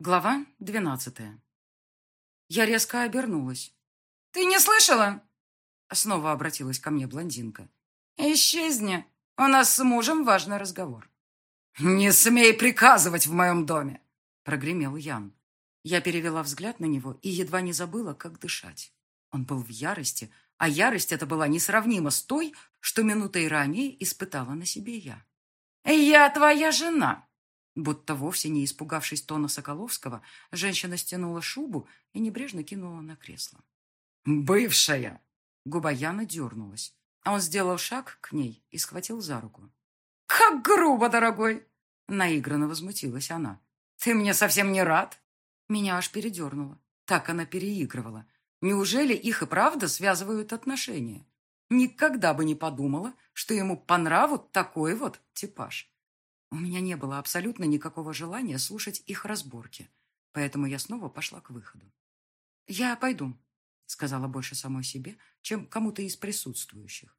Глава двенадцатая. Я резко обернулась. «Ты не слышала?» Снова обратилась ко мне блондинка. «Исчезни. У нас с мужем важный разговор». «Не смей приказывать в моем доме!» Прогремел Ян. Я перевела взгляд на него и едва не забыла, как дышать. Он был в ярости, а ярость эта была несравнима с той, что минутой ранее испытала на себе я. «Я твоя жена!» Будто вовсе не испугавшись тона Соколовского, женщина стянула шубу и небрежно кинула на кресло. «Бывшая!» Губа Яна дернулась, а он сделал шаг к ней и схватил за руку. «Как грубо, дорогой!» Наигранно возмутилась она. «Ты мне совсем не рад?» Меня аж передернуло. Так она переигрывала. Неужели их и правда связывают отношения? Никогда бы не подумала, что ему по нраву такой вот типаж. У меня не было абсолютно никакого желания слушать их разборки, поэтому я снова пошла к выходу. «Я пойду», — сказала больше самой себе, чем кому-то из присутствующих.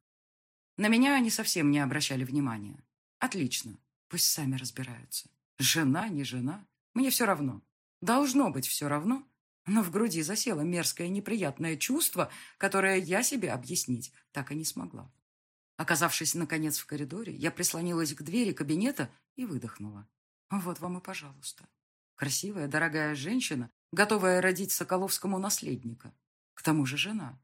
На меня они совсем не обращали внимания. Отлично, пусть сами разбираются. Жена, не жена, мне все равно. Должно быть все равно, но в груди засело мерзкое неприятное чувство, которое я себе объяснить так и не смогла. Оказавшись, наконец, в коридоре, я прислонилась к двери кабинета и выдохнула. Вот вам и пожалуйста. Красивая, дорогая женщина, готовая родить Соколовскому наследника. К тому же жена.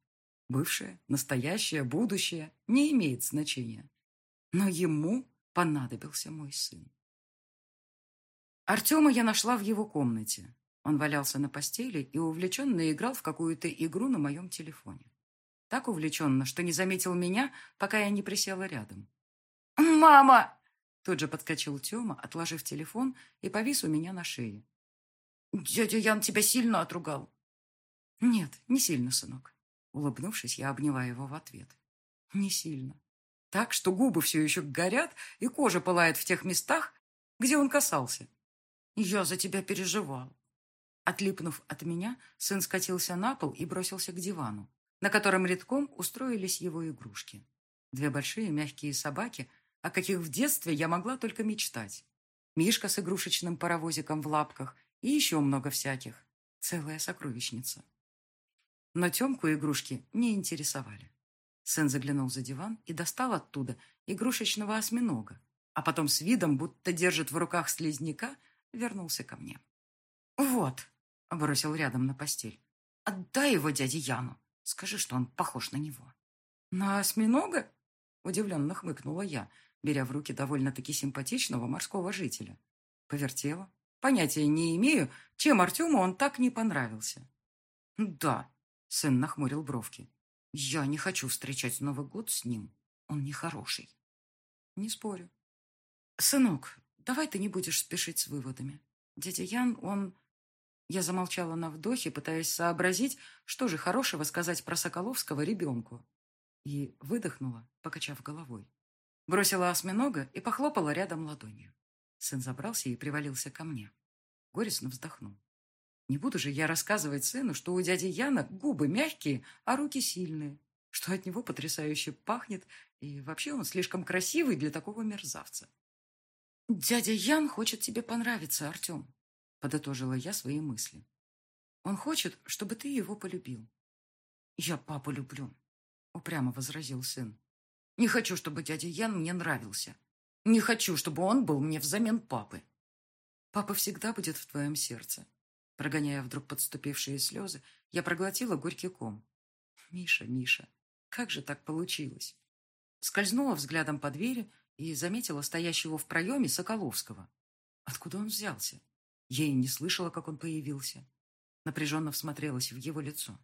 Бывшая, настоящее, будущее не имеет значения. Но ему понадобился мой сын. Артема я нашла в его комнате. Он валялся на постели и увлеченно играл в какую-то игру на моем телефоне. Так увлеченно, что не заметил меня, пока я не присела рядом. «Мама!» Тут же подскочил Тёма, отложив телефон, и повис у меня на шее. «Дядя Ян тебя сильно отругал?» «Нет, не сильно, сынок». Улыбнувшись, я обняла его в ответ. «Не сильно. Так, что губы все еще горят, и кожа пылает в тех местах, где он касался. Я за тебя переживал». Отлипнув от меня, сын скатился на пол и бросился к дивану, на котором редком устроились его игрушки. Две большие мягкие собаки – о каких в детстве я могла только мечтать. Мишка с игрушечным паровозиком в лапках и еще много всяких. Целая сокровищница. Но Темку игрушки не интересовали. Сын заглянул за диван и достал оттуда игрушечного осьминога, а потом с видом, будто держит в руках слизняка, вернулся ко мне. «Вот», — бросил рядом на постель, — «отдай его дяде Яну. Скажи, что он похож на него». «На осьминога?» — удивленно хмыкнула я, беря в руки довольно-таки симпатичного морского жителя. Повертела. Понятия не имею, чем Артему он так не понравился. «Да», — сын нахмурил бровки, — «я не хочу встречать Новый год с ним. Он нехороший». «Не спорю». «Сынок, давай ты не будешь спешить с выводами. Дядя Ян, он...» Я замолчала на вдохе, пытаясь сообразить, что же хорошего сказать про Соколовского ребенку. И выдохнула, покачав головой. Бросила осьминога и похлопала рядом ладонью. Сын забрался и привалился ко мне. Горестно вздохнул. Не буду же я рассказывать сыну, что у дяди Яна губы мягкие, а руки сильные, что от него потрясающе пахнет, и вообще он слишком красивый для такого мерзавца. «Дядя Ян хочет тебе понравиться, Артем», — подытожила я свои мысли. «Он хочет, чтобы ты его полюбил». «Я папу люблю», — упрямо возразил сын. Не хочу, чтобы дядя Ян мне нравился. Не хочу, чтобы он был мне взамен папы. Папа всегда будет в твоем сердце. Прогоняя вдруг подступившие слезы, я проглотила горький ком. Миша, Миша, как же так получилось? Скользнула взглядом по двери и заметила стоящего в проеме Соколовского. Откуда он взялся? Я и не слышала, как он появился. Напряженно всмотрелась в его лицо.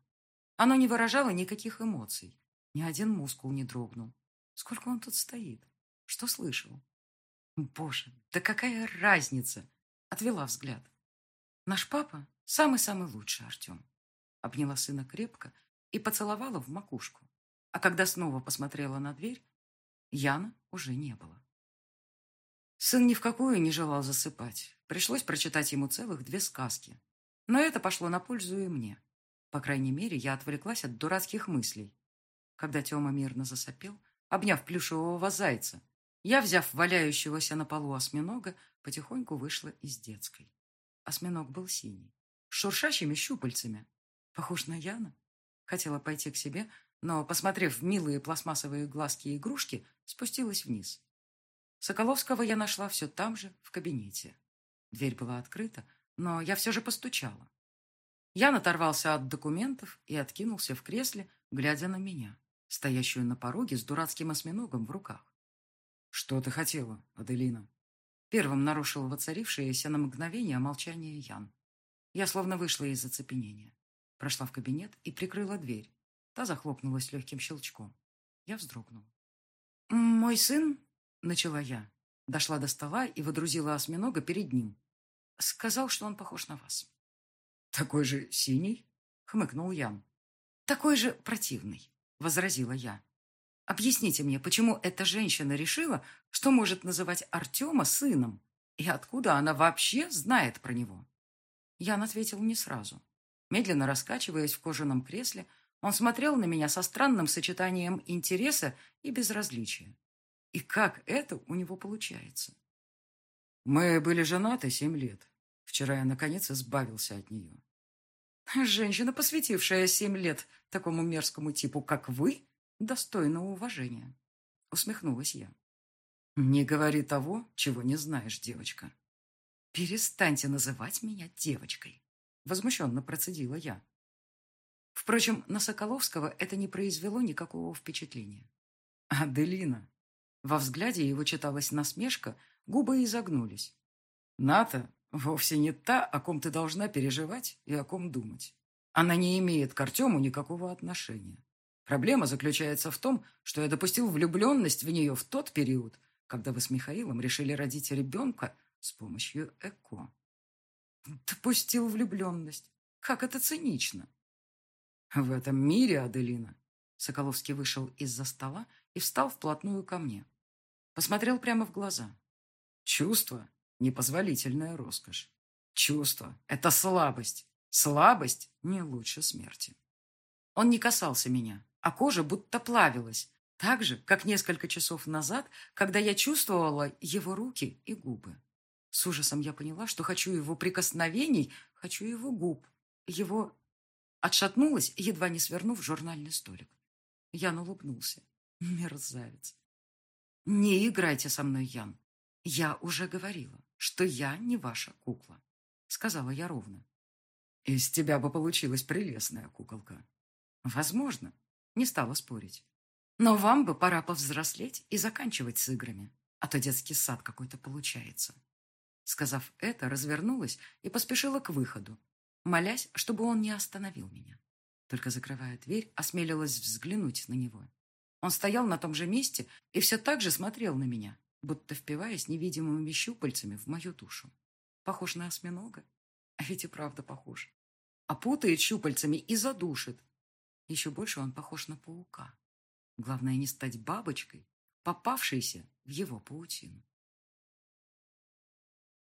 Оно не выражало никаких эмоций. Ни один мускул не дрогнул. Сколько он тут стоит? Что слышал? Боже, да какая разница? Отвела взгляд. Наш папа самый-самый лучший, Артем. Обняла сына крепко и поцеловала в макушку. А когда снова посмотрела на дверь, Яна уже не было. Сын ни в какую не желал засыпать. Пришлось прочитать ему целых две сказки. Но это пошло на пользу и мне. По крайней мере, я отвлеклась от дурацких мыслей. Когда Тёма мирно засопел, обняв плюшевого зайца. Я, взяв валяющегося на полу осьминога, потихоньку вышла из детской. осьминог был синий, с шуршащими щупальцами. Похож на Яна. Хотела пойти к себе, но, посмотрев в милые пластмассовые глазки игрушки, спустилась вниз. Соколовского я нашла все там же, в кабинете. Дверь была открыта, но я все же постучала. Ян оторвался от документов и откинулся в кресле, глядя на меня, стоящую на пороге с дурацким осьминогом в руках. «Что ты хотела, Аделина?» Первым нарушил воцарившееся на мгновение молчание Ян. Я словно вышла из оцепенения. Прошла в кабинет и прикрыла дверь. Та захлопнулась легким щелчком. Я вздрогнула. «Мой сын?» — начала я. Дошла до стола и водрузила осьминога перед ним. Сказал, что он похож на вас. «Такой же синий?» — хмыкнул Ян. «Такой же противный», — возразила я. «Объясните мне, почему эта женщина решила, что может называть Артема сыном? И откуда она вообще знает про него?» Ян ответил не сразу. Медленно раскачиваясь в кожаном кресле, он смотрел на меня со странным сочетанием интереса и безразличия. И как это у него получается? Мы были женаты семь лет. Вчера я, наконец, избавился от нее. Женщина, посвятившая семь лет такому мерзкому типу, как вы, достойна уважения. Усмехнулась я. Не говори того, чего не знаешь, девочка. Перестаньте называть меня девочкой. Возмущенно процедила я. Впрочем, на Соколовского это не произвело никакого впечатления. «Аделина!» Во взгляде его читалась насмешка, губы изогнулись. «Ната вовсе не та, о ком ты должна переживать и о ком думать. Она не имеет к Артему никакого отношения. Проблема заключается в том, что я допустил влюбленность в нее в тот период, когда вы с Михаилом решили родить ребенка с помощью ЭКО. Допустил влюбленность. Как это цинично. В этом мире, Аделина. Соколовский вышел из-за стола и встал вплотную ко мне. Посмотрел прямо в глаза. Чувство – непозволительная роскошь. Чувство – это слабость. Слабость не лучше смерти. Он не касался меня, а кожа будто плавилась, так же, как несколько часов назад, когда я чувствовала его руки и губы. С ужасом я поняла, что хочу его прикосновений, хочу его губ, его... Отшатнулась, едва не свернув журнальный столик. Ян улыбнулся. Мерзавец. Не играйте со мной, Ян. Я уже говорила, что я не ваша кукла. Сказала я ровно. Из тебя бы получилась прелестная куколка. Возможно. Не стала спорить. Но вам бы пора повзрослеть и заканчивать с играми. А то детский сад какой-то получается. Сказав это, развернулась и поспешила к выходу, молясь, чтобы он не остановил меня. Только закрывая дверь, осмелилась взглянуть на него. Он стоял на том же месте и все так же смотрел на меня, будто впиваясь невидимыми щупальцами в мою душу. Похож на осьминога? А ведь и правда похож. Опутает щупальцами и задушит. Еще больше он похож на паука. Главное не стать бабочкой, попавшейся в его паутину.